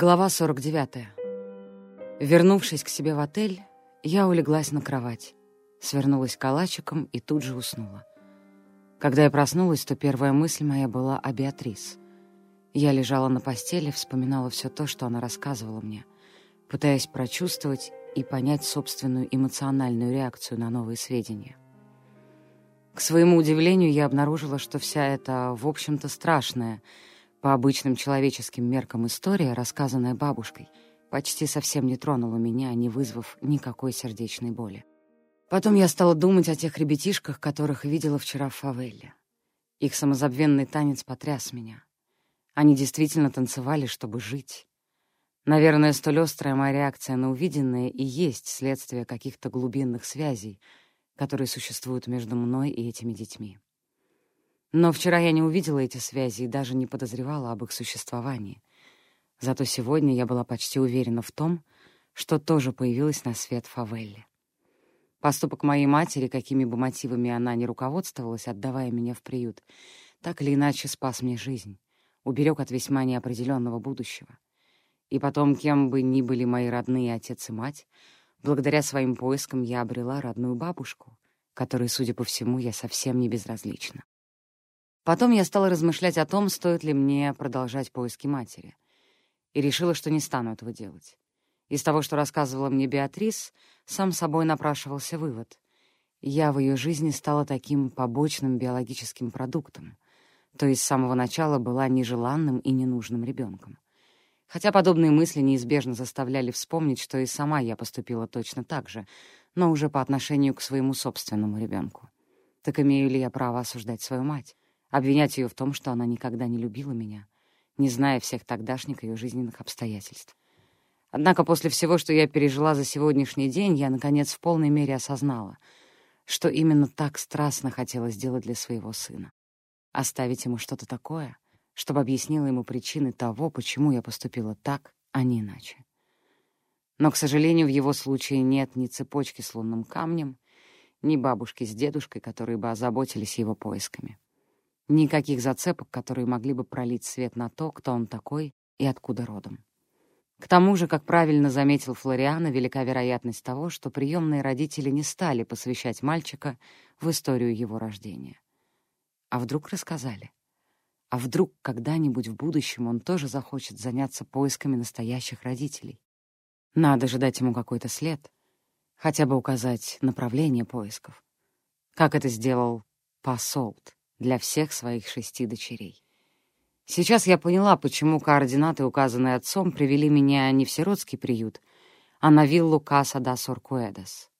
Глава 49. Вернувшись к себе в отель, я улеглась на кровать, свернулась калачиком и тут же уснула. Когда я проснулась, то первая мысль моя была о Беатрис. Я лежала на постели, вспоминала все то, что она рассказывала мне, пытаясь прочувствовать и понять собственную эмоциональную реакцию на новые сведения. К своему удивлению, я обнаружила, что вся эта, в общем-то, страшная — по обычным человеческим меркам история, рассказанная бабушкой, почти совсем не тронула меня, не вызвав никакой сердечной боли. Потом я стала думать о тех ребятишках, которых видела вчера в фавеле. Их самозабвенный танец потряс меня. Они действительно танцевали, чтобы жить. Наверное, столь острая моя реакция на увиденное и есть следствие каких-то глубинных связей, которые существуют между мной и этими детьми. Но вчера я не увидела эти связи и даже не подозревала об их существовании. Зато сегодня я была почти уверена в том, что тоже появилась на свет Фавелли. Поступок моей матери, какими бы мотивами она ни руководствовалась, отдавая меня в приют, так или иначе спас мне жизнь, уберег от весьма неопределенного будущего. И потом, кем бы ни были мои родные отец и мать, благодаря своим поискам я обрела родную бабушку, которой, судя по всему, я совсем не безразлична. Потом я стала размышлять о том, стоит ли мне продолжать поиски матери. И решила, что не стану этого делать. Из того, что рассказывала мне Беатрис, сам собой напрашивался вывод. Я в ее жизни стала таким побочным биологическим продуктом, то есть с самого начала была нежеланным и ненужным ребенком. Хотя подобные мысли неизбежно заставляли вспомнить, что и сама я поступила точно так же, но уже по отношению к своему собственному ребенку. Так имею ли я право осуждать свою мать? Обвинять ее в том, что она никогда не любила меня, не зная всех тогдашних ее жизненных обстоятельств. Однако после всего, что я пережила за сегодняшний день, я, наконец, в полной мере осознала, что именно так страстно хотела сделать для своего сына. Оставить ему что-то такое, чтобы объяснило ему причины того, почему я поступила так, а не иначе. Но, к сожалению, в его случае нет ни цепочки с лунным камнем, ни бабушки с дедушкой, которые бы озаботились его поисками. Никаких зацепок, которые могли бы пролить свет на то, кто он такой и откуда родом. К тому же, как правильно заметил Флориана, велика вероятность того, что приемные родители не стали посвящать мальчика в историю его рождения. А вдруг рассказали? А вдруг когда-нибудь в будущем он тоже захочет заняться поисками настоящих родителей? Надо же дать ему какой-то след, хотя бы указать направление поисков. Как это сделал Пасолт для всех своих шести дочерей. Сейчас я поняла, почему координаты, указанные отцом, привели меня не в сиротский приют, а на виллу Каса да Соркуэдас.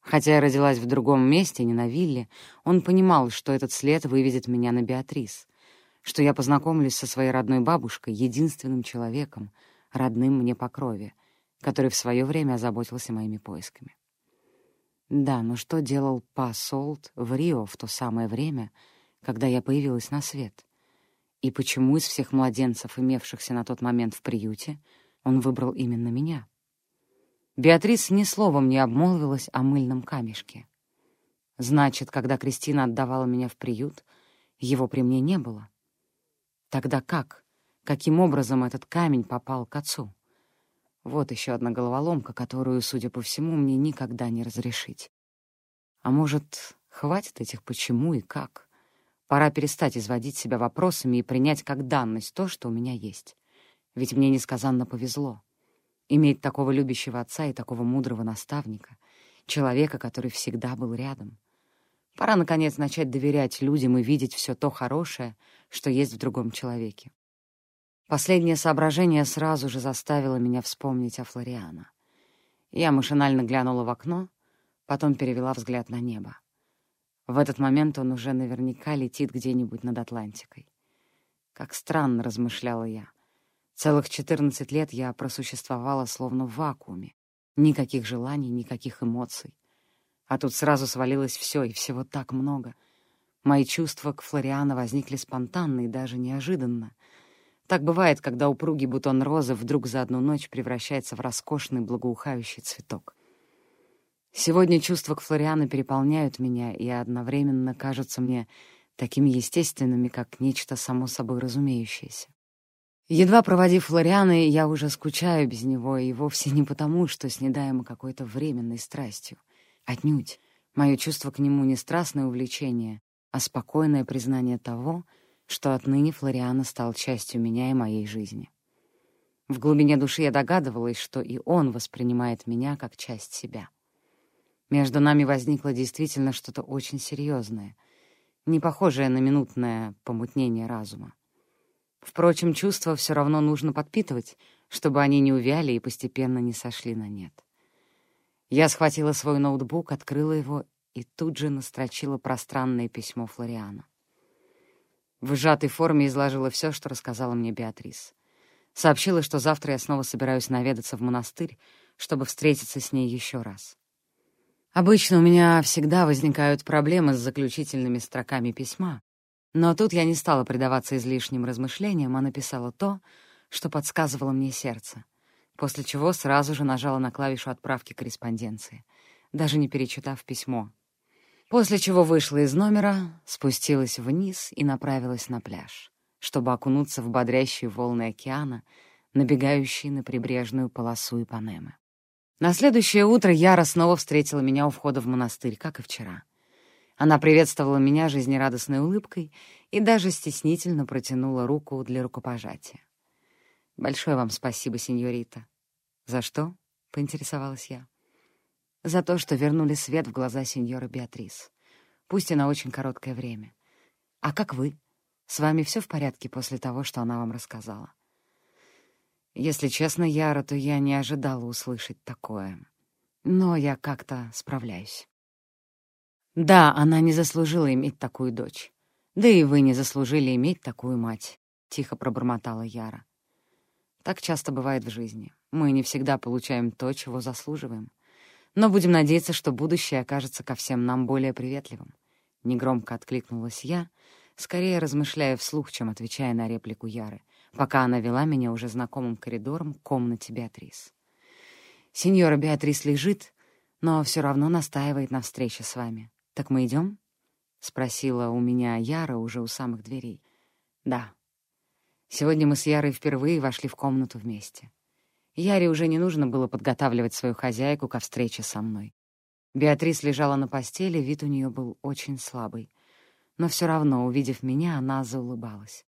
Хотя я родилась в другом месте, не на вилле, он понимал, что этот след выведет меня на Беатрис, что я познакомлюсь со своей родной бабушкой, единственным человеком, родным мне по крови, который в свое время озаботился моими поисками. Да, но что делал Па Солт в Рио в то самое время, когда я появилась на свет? И почему из всех младенцев, имевшихся на тот момент в приюте, он выбрал именно меня? Беатрис ни словом не обмолвилась о мыльном камешке. Значит, когда Кристина отдавала меня в приют, его при мне не было. Тогда как? Каким образом этот камень попал к отцу? Вот еще одна головоломка, которую, судя по всему, мне никогда не разрешить. А может, хватит этих «почему» и «как»? Пора перестать изводить себя вопросами и принять как данность то, что у меня есть. Ведь мне несказанно повезло. Иметь такого любящего отца и такого мудрого наставника, человека, который всегда был рядом. Пора, наконец, начать доверять людям и видеть все то хорошее, что есть в другом человеке. Последнее соображение сразу же заставило меня вспомнить о Флориана. Я машинально глянула в окно, потом перевела взгляд на небо. В этот момент он уже наверняка летит где-нибудь над Атлантикой. Как странно, размышляла я. Целых четырнадцать лет я просуществовала словно в вакууме. Никаких желаний, никаких эмоций. А тут сразу свалилось все, и всего так много. Мои чувства к Флориану возникли спонтанно и даже неожиданно — так бывает, когда упругий бутон розы вдруг за одну ночь превращается в роскошный благоухающий цветок. Сегодня чувства к Флориану переполняют меня и одновременно кажутся мне такими естественными, как нечто само собой разумеющееся. Едва проводив Флориана, я уже скучаю без него, и вовсе не потому, что снедаемо какой-то временной страстью. Отнюдь. Мое чувство к нему не страстное увлечение, а спокойное признание того, что отныне Флориана стал частью меня и моей жизни. В глубине души я догадывалась, что и он воспринимает меня как часть себя. Между нами возникло действительно что-то очень серьезное, не похожее на минутное помутнение разума. Впрочем, чувства все равно нужно подпитывать, чтобы они не увяли и постепенно не сошли на нет. Я схватила свой ноутбук, открыла его и тут же настрочила пространное письмо Флориану. В сжатой форме изложила все, что рассказала мне Беатрис. Сообщила, что завтра я снова собираюсь наведаться в монастырь, чтобы встретиться с ней еще раз. Обычно у меня всегда возникают проблемы с заключительными строками письма, но тут я не стала предаваться излишним размышлениям, а написала то, что подсказывало мне сердце, после чего сразу же нажала на клавишу отправки корреспонденции, даже не перечитав письмо. После чего вышла из номера, спустилась вниз и направилась на пляж чтобы окунуться в бодрящие волны океана, набегающие на прибрежную полосу Ипанемы. На следующее утро Яра снова встретила меня у входа в монастырь, как и вчера. Она приветствовала меня жизнерадостной улыбкой и даже стеснительно протянула руку для рукопожатия. «Большое вам спасибо, сеньорита». «За что?» — поинтересовалась я. «За то, что вернули свет в глаза сеньора Беатрис. Пусть и на очень короткое время. А как вы?» С вами все в порядке после того, что она вам рассказала? Если честно, Яра, то я не ожидала услышать такое. Но я как-то справляюсь. Да, она не заслужила иметь такую дочь. Да и вы не заслужили иметь такую мать, — тихо пробормотала Яра. Так часто бывает в жизни. Мы не всегда получаем то, чего заслуживаем. Но будем надеяться, что будущее окажется ко всем нам более приветливым. Негромко откликнулась я, скорее размышляя вслух, чем отвечая на реплику Яры, пока она вела меня уже знакомым коридором к комнате Беатрис. «Сеньора Беатрис лежит, но все равно настаивает на встрече с вами. Так мы идем?» — спросила у меня Яра уже у самых дверей. «Да. Сегодня мы с Ярой впервые вошли в комнату вместе. Яре уже не нужно было подготавливать свою хозяйку ко встрече со мной. Беатрис лежала на постели, вид у нее был очень слабый но все равно, увидев меня, она заулыбалась.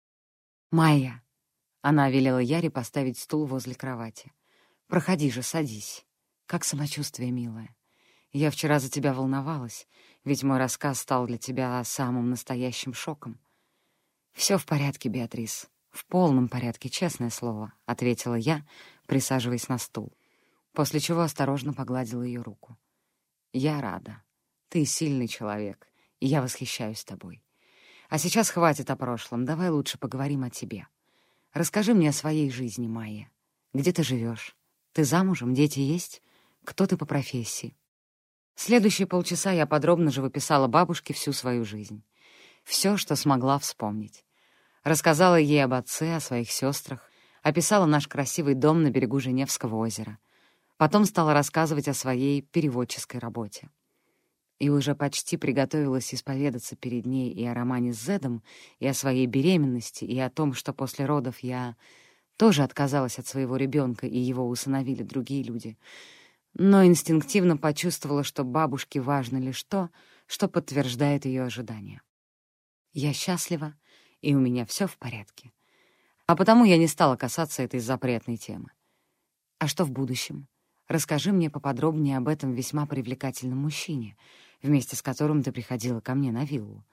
«Майя!» — она велела Яре поставить стул возле кровати. «Проходи же, садись. Как самочувствие, милая? Я вчера за тебя волновалась, ведь мой рассказ стал для тебя самым настоящим шоком». «Все в порядке, Беатрис. В полном порядке, честное слово», — ответила я, присаживаясь на стул, после чего осторожно погладила ее руку. «Я рада. Ты сильный человек и я восхищаюсь тобой. А сейчас хватит о прошлом, давай лучше поговорим о тебе. Расскажи мне о своей жизни, Майя. Где ты живешь? Ты замужем, дети есть? Кто ты по профессии? Следующие полчаса я подробно же выписала бабушке всю свою жизнь. Все, что смогла вспомнить. Рассказала ей об отце, о своих сестрах, описала наш красивый дом на берегу Женевского озера. Потом стала рассказывать о своей переводческой работе и уже почти приготовилась исповедаться перед ней и о романе с Зедом, и о своей беременности, и о том, что после родов я тоже отказалась от своего ребенка, и его усыновили другие люди. Но инстинктивно почувствовала, что бабушке важно лишь то, что подтверждает ее ожидания. Я счастлива, и у меня все в порядке. А потому я не стала касаться этой запретной темы. А что в будущем? Расскажи мне поподробнее об этом весьма привлекательном мужчине, вместе с которым ты приходила ко мне на виллу.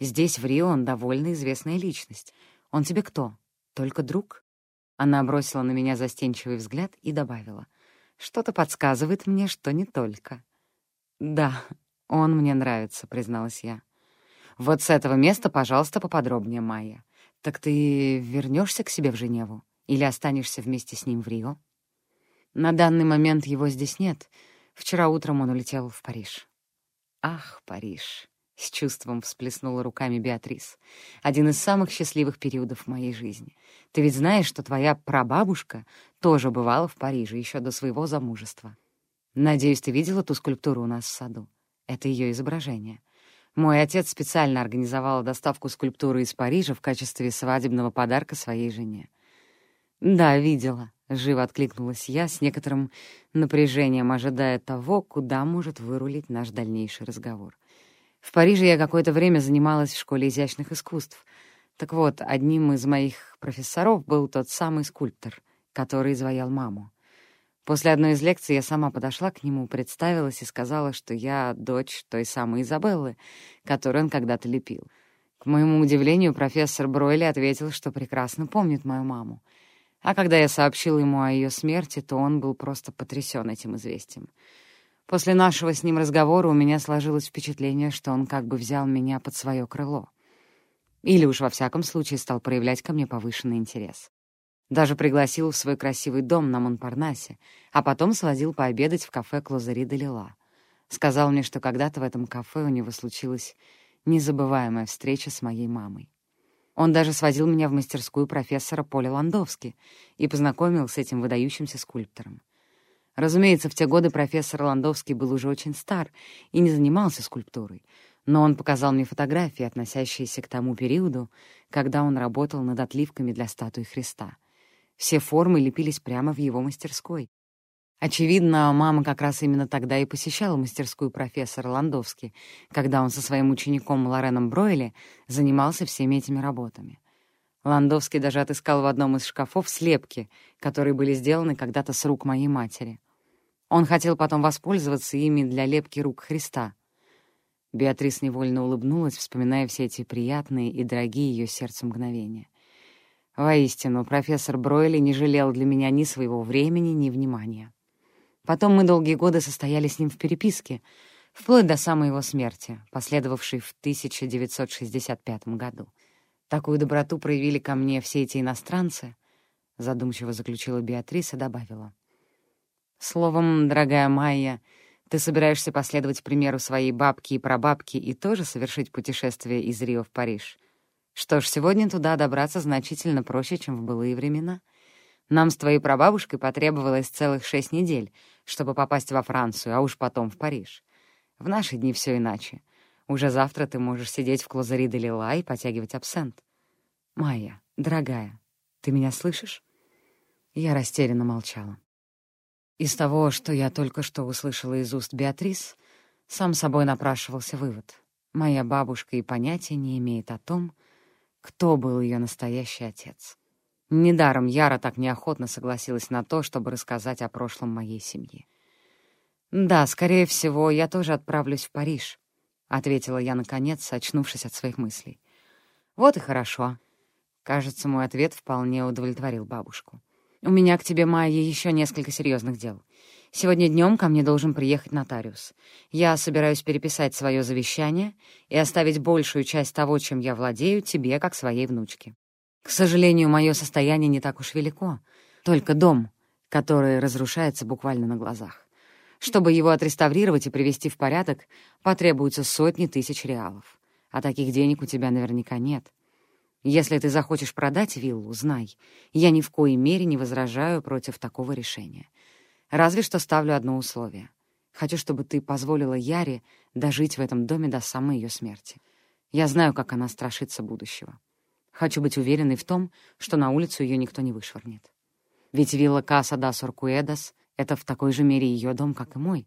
Здесь, в Рио, он довольно известная личность. Он тебе кто? Только друг?» Она бросила на меня застенчивый взгляд и добавила. «Что-то подсказывает мне, что не только». «Да, он мне нравится», — призналась я. «Вот с этого места, пожалуйста, поподробнее, Майя. Так ты вернешься к себе в Женеву или останешься вместе с ним в Рио?» На данный момент его здесь нет. Вчера утром он улетел в Париж. Ах, Париж! С чувством всплеснула руками Беатрис. Один из самых счастливых периодов моей жизни. Ты ведь знаешь, что твоя прабабушка тоже бывала в Париже еще до своего замужества. Надеюсь, ты видела ту скульптуру у нас в саду. Это ее изображение. Мой отец специально организовал доставку скульптуры из Парижа в качестве свадебного подарка своей жене. «Да, видела», — живо откликнулась я с некоторым напряжением, ожидая того, куда может вырулить наш дальнейший разговор. В Париже я какое-то время занималась в школе изящных искусств. Так вот, одним из моих профессоров был тот самый скульптор, который изваял маму. После одной из лекций я сама подошла к нему, представилась и сказала, что я дочь той самой Изабеллы, которую он когда-то лепил. К моему удивлению, профессор Бройли ответил, что прекрасно помнит мою маму. А когда я сообщил ему о ее смерти, то он был просто потрясен этим известием. После нашего с ним разговора у меня сложилось впечатление, что он как бы взял меня под свое крыло. Или уж во всяком случае стал проявлять ко мне повышенный интерес. Даже пригласил в свой красивый дом на Монпарнасе, а потом сводил пообедать в кафе Клозари де Лила. Сказал мне, что когда-то в этом кафе у него случилась незабываемая встреча с моей мамой. Он даже свозил меня в мастерскую профессора Поля Ландовски и познакомил с этим выдающимся скульптором. Разумеется, в те годы профессор Ландовский был уже очень стар и не занимался скульптурой, но он показал мне фотографии, относящиеся к тому периоду, когда он работал над отливками для статуи Христа. Все формы лепились прямо в его мастерской. Очевидно, мама как раз именно тогда и посещала мастерскую профессора Ландовски, когда он со своим учеником Лореном Бройли занимался всеми этими работами. Ландовский даже отыскал в одном из шкафов слепки, которые были сделаны когда-то с рук моей матери. Он хотел потом воспользоваться ими для лепки рук Христа. Беатрис невольно улыбнулась, вспоминая все эти приятные и дорогие ее сердцу мгновения. Воистину, профессор Бройли не жалел для меня ни своего времени, ни внимания. Потом мы долгие годы состояли с ним в переписке, вплоть до самой его смерти, последовавшей в 1965 году. Такую доброту проявили ко мне все эти иностранцы, задумчиво заключила Беатрис и добавила. Словом, дорогая Майя, ты собираешься последовать примеру своей бабки и прабабки и тоже совершить путешествие из Рио в Париж? Что ж, сегодня туда добраться значительно проще, чем в былые времена. Нам с твоей прабабушкой потребовалось целых шесть недель, чтобы попасть во Францию, а уж потом в Париж. В наши дни все иначе. Уже завтра ты можешь сидеть в клозари де Лила и потягивать абсент. Майя, дорогая, ты меня слышишь? Я растерянно молчала. Из того, что я только что услышала из уст Беатрис, сам собой напрашивался вывод. Моя бабушка и понятия не имеет о том, кто был ее настоящий отец. Недаром Яра так неохотно согласилась на то, чтобы рассказать о прошлом моей семьи. «Да, скорее всего, я тоже отправлюсь в Париж», — ответила я, наконец, очнувшись от своих мыслей. «Вот и хорошо». Кажется, мой ответ вполне удовлетворил бабушку. «У меня к тебе, Майя, еще несколько серьезных дел. Сегодня днем ко мне должен приехать нотариус. Я собираюсь переписать свое завещание и оставить большую часть того, чем я владею, тебе, как своей внучке. К сожалению, мое состояние не так уж велико. Только дом, который разрушается буквально на глазах. Чтобы его отреставрировать и привести в порядок, потребуются сотни тысяч реалов. А таких денег у тебя наверняка нет. Если ты захочешь продать виллу, знай, я ни в коей мере не возражаю против такого решения. Разве что ставлю одно условие. Хочу, чтобы ты позволила Яре дожить в этом доме до самой ее смерти. Я знаю, как она страшится будущего. Хочу быть уверенной в том, что на улицу ее никто не вышвырнет. Ведь вилла Каса да Соркуэдас — это в такой же мере ее дом, как и мой.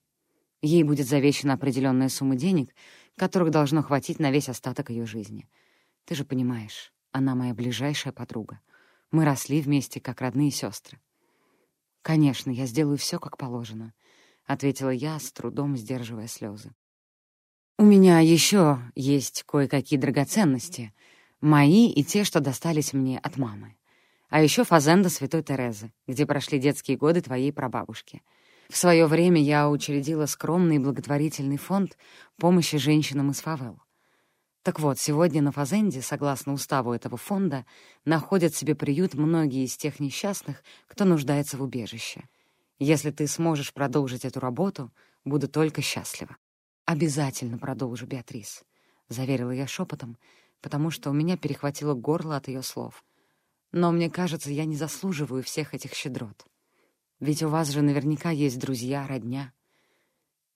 Ей будет завещена определенная сумма денег, которых должно хватить на весь остаток ее жизни. Ты же понимаешь, она моя ближайшая подруга. Мы росли вместе, как родные сестры. «Конечно, я сделаю все, как положено», — ответила я, с трудом сдерживая слезы. «У меня еще есть кое-какие драгоценности, мои и те, что достались мне от мамы. А еще фазенда Святой Терезы, где прошли детские годы твоей прабабушки. В свое время я учредила скромный благотворительный фонд помощи женщинам из фавел. Так вот, сегодня на Фазенде, согласно уставу этого фонда, находят себе приют многие из тех несчастных, кто нуждается в убежище. Если ты сможешь продолжить эту работу, буду только счастлива. «Обязательно продолжу, Беатрис», — заверила я шепотом, потому что у меня перехватило горло от ее слов. «Но мне кажется, я не заслуживаю всех этих щедрот. Ведь у вас же наверняка есть друзья, родня».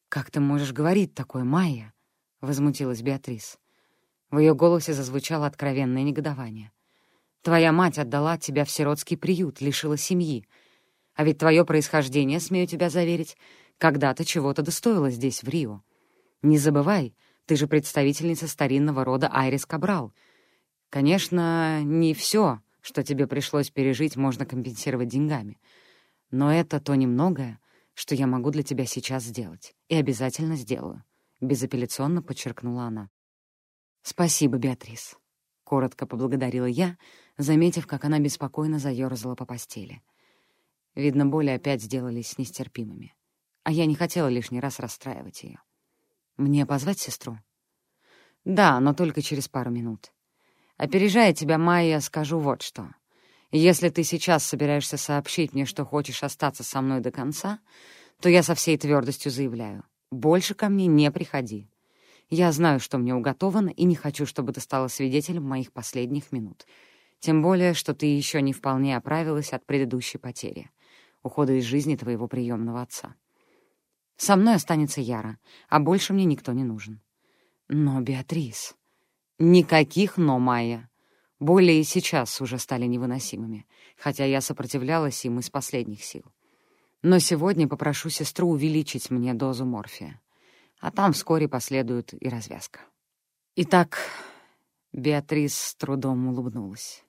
«Как ты можешь говорить такое, Майя?» — возмутилась Беатрис. В ее голосе зазвучало откровенное негодование. Твоя мать отдала тебя в сиротский приют, лишила семьи. А ведь твое происхождение, смею тебя заверить, когда-то чего-то достоило здесь, в Рио. Не забывай, ты же представительница старинного рода Айрис Кабрал. Конечно, не все, что тебе пришлось пережить, можно компенсировать деньгами. Но это то немногое, что я могу для тебя сейчас сделать. И обязательно сделаю», — безапелляционно подчеркнула она. «Спасибо, Беатрис», — коротко поблагодарила я, заметив, как она беспокойно заёрзала по постели. Видно, боли опять сделались нестерпимыми, а я не хотела лишний раз расстраивать ее. «Мне позвать сестру?» «Да, но только через пару минут. Опережая тебя, Майя, скажу вот что. Если ты сейчас собираешься сообщить мне, что хочешь остаться со мной до конца, то я со всей твердостью заявляю, больше ко мне не приходи. Я знаю, что мне уготовано, и не хочу, чтобы ты стала свидетелем моих последних минут. Тем более, что ты еще не вполне оправилась от предыдущей потери, ухода из жизни твоего приемного отца. Со мной останется Яра, а больше мне никто не нужен. Но, Беатрис... Никаких «но», Майя. Боли и сейчас уже стали невыносимыми, хотя я сопротивлялась им из последних сил. Но сегодня попрошу сестру увеличить мне дозу морфия, а там вскоре последует и развязка. Итак, Беатрис с трудом улыбнулась.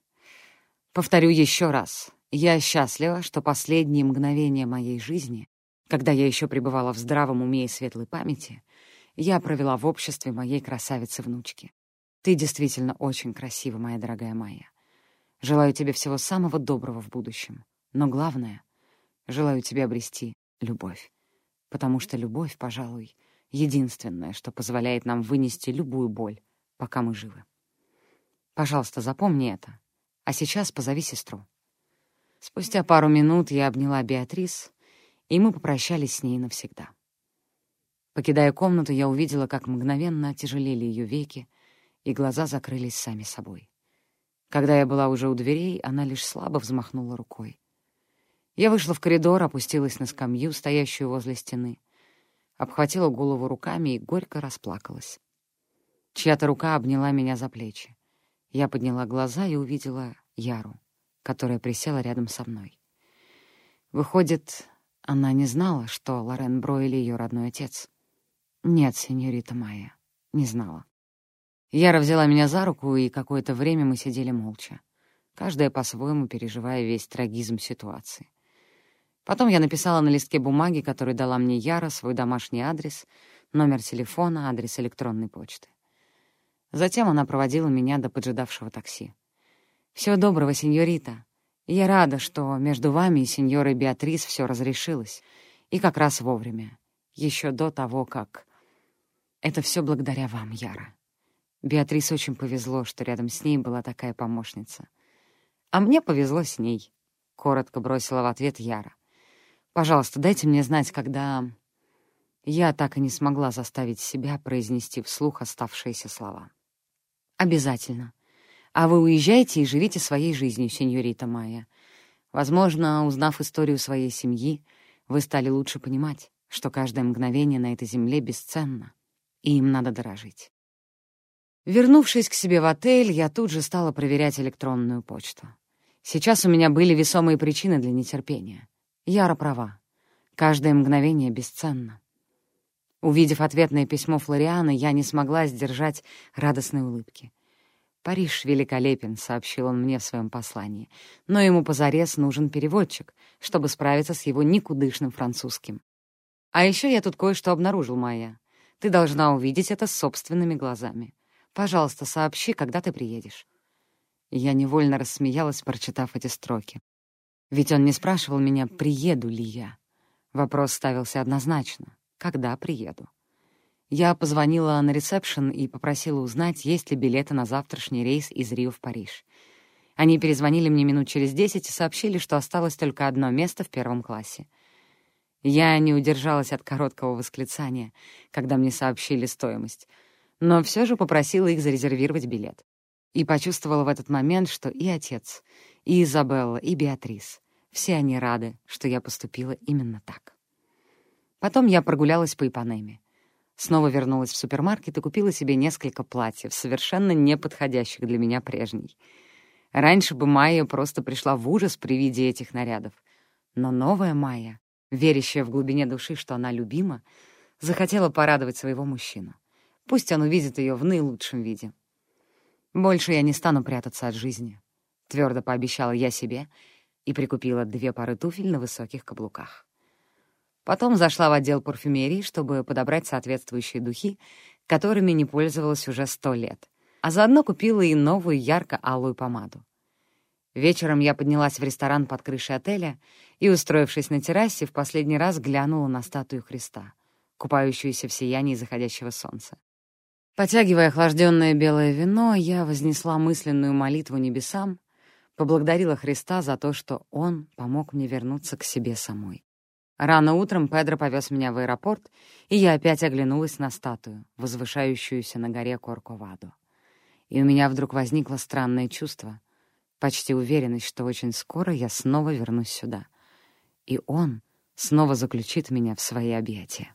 Повторю еще раз. Я счастлива, что последние мгновения моей жизни, когда я еще пребывала в здравом уме и светлой памяти, я провела в обществе моей красавицы-внучки. Ты действительно очень красива, моя дорогая Майя. Желаю тебе всего самого доброго в будущем. Но главное, желаю тебе обрести любовь. Потому что любовь, пожалуй, единственное, что позволяет нам вынести любую боль, пока мы живы. Пожалуйста, запомни это. А сейчас позови сестру. Спустя пару минут я обняла Беатрис, и мы попрощались с ней навсегда. Покидая комнату, я увидела, как мгновенно отяжелели ее веки, и глаза закрылись сами собой. Когда я была уже у дверей, она лишь слабо взмахнула рукой. Я вышла в коридор, опустилась на скамью, стоящую возле стены, обхватила голову руками и горько расплакалась. Чья-то рука обняла меня за плечи. Я подняла глаза и увидела Яру, которая присела рядом со мной. Выходит, она не знала, что Лорен Бройль — ее родной отец. Нет, сеньорита Майя, не знала. Яра взяла меня за руку, и какое-то время мы сидели молча, каждая по-своему переживая весь трагизм ситуации. Потом я написала на листке бумаги, который дала мне Яра, свой домашний адрес, номер телефона, адрес электронной почты. Затем она проводила меня до поджидавшего такси. «Всего доброго, сеньорита. Я рада, что между вами и сеньорой Беатрис все разрешилось, и как раз вовремя, еще до того, как... Это все благодаря вам, Яра». Беатрис очень повезло, что рядом с ней была такая помощница. «А мне повезло с ней», — коротко бросила в ответ Яра. «Пожалуйста, дайте мне знать, когда...» Я так и не смогла заставить себя произнести вслух оставшиеся слова. «Обязательно. А вы уезжайте и живите своей жизнью, сеньорита Майя. Возможно, узнав историю своей семьи, вы стали лучше понимать, что каждое мгновение на этой земле бесценно, и им надо дорожить. Вернувшись к себе в отель, я тут же стала проверять электронную почту. Сейчас у меня были весомые причины для нетерпения. Яра права. Каждое мгновение бесценно. Увидев ответное письмо Флорианы, я не смогла сдержать радостной улыбки. «Париж великолепен», — сообщил он мне в своем послании, «но ему позарез нужен переводчик, чтобы справиться с его никудышным французским. А еще я тут кое-что обнаружил, Майя. Ты должна увидеть это собственными глазами. Пожалуйста, сообщи, когда ты приедешь». Я невольно рассмеялась, прочитав эти строки. Ведь он не спрашивал меня, приеду ли я. Вопрос ставился однозначно. Когда приеду? Я позвонила на ресепшн и попросила узнать, есть ли билеты на завтрашний рейс из Рио в Париж. Они перезвонили мне минут через десять и сообщили, что осталось только одно место в первом классе. Я не удержалась от короткого восклицания, когда мне сообщили стоимость — но все же попросила их зарезервировать билет. И почувствовала в этот момент, что и отец, и Изабелла, и Беатрис — все они рады, что я поступила именно так. Потом я прогулялась по Ипанеме. Снова вернулась в супермаркет и купила себе несколько платьев, совершенно не подходящих для меня прежней. Раньше бы Майя просто пришла в ужас при виде этих нарядов. Но новая Майя, верящая в глубине души, что она любима, захотела порадовать своего мужчину. Пусть он увидит ее в наилучшем виде. Больше я не стану прятаться от жизни, — твердо пообещала я себе и прикупила две пары туфель на высоких каблуках. Потом зашла в отдел парфюмерии, чтобы подобрать соответствующие духи, которыми не пользовалась уже сто лет, а заодно купила и новую ярко-алую помаду. Вечером я поднялась в ресторан под крышей отеля и, устроившись на террасе, в последний раз глянула на статую Христа, купающуюся в сиянии заходящего солнца. Потягивая охлажденное белое вино, я вознесла мысленную молитву небесам, поблагодарила Христа за то, что Он помог мне вернуться к себе самой. Рано утром Педро повез меня в аэропорт, и я опять оглянулась на статую, возвышающуюся на горе Корковадо. И у меня вдруг возникло странное чувство, почти уверенность, что очень скоро я снова вернусь сюда, и он снова заключит меня в свои объятия.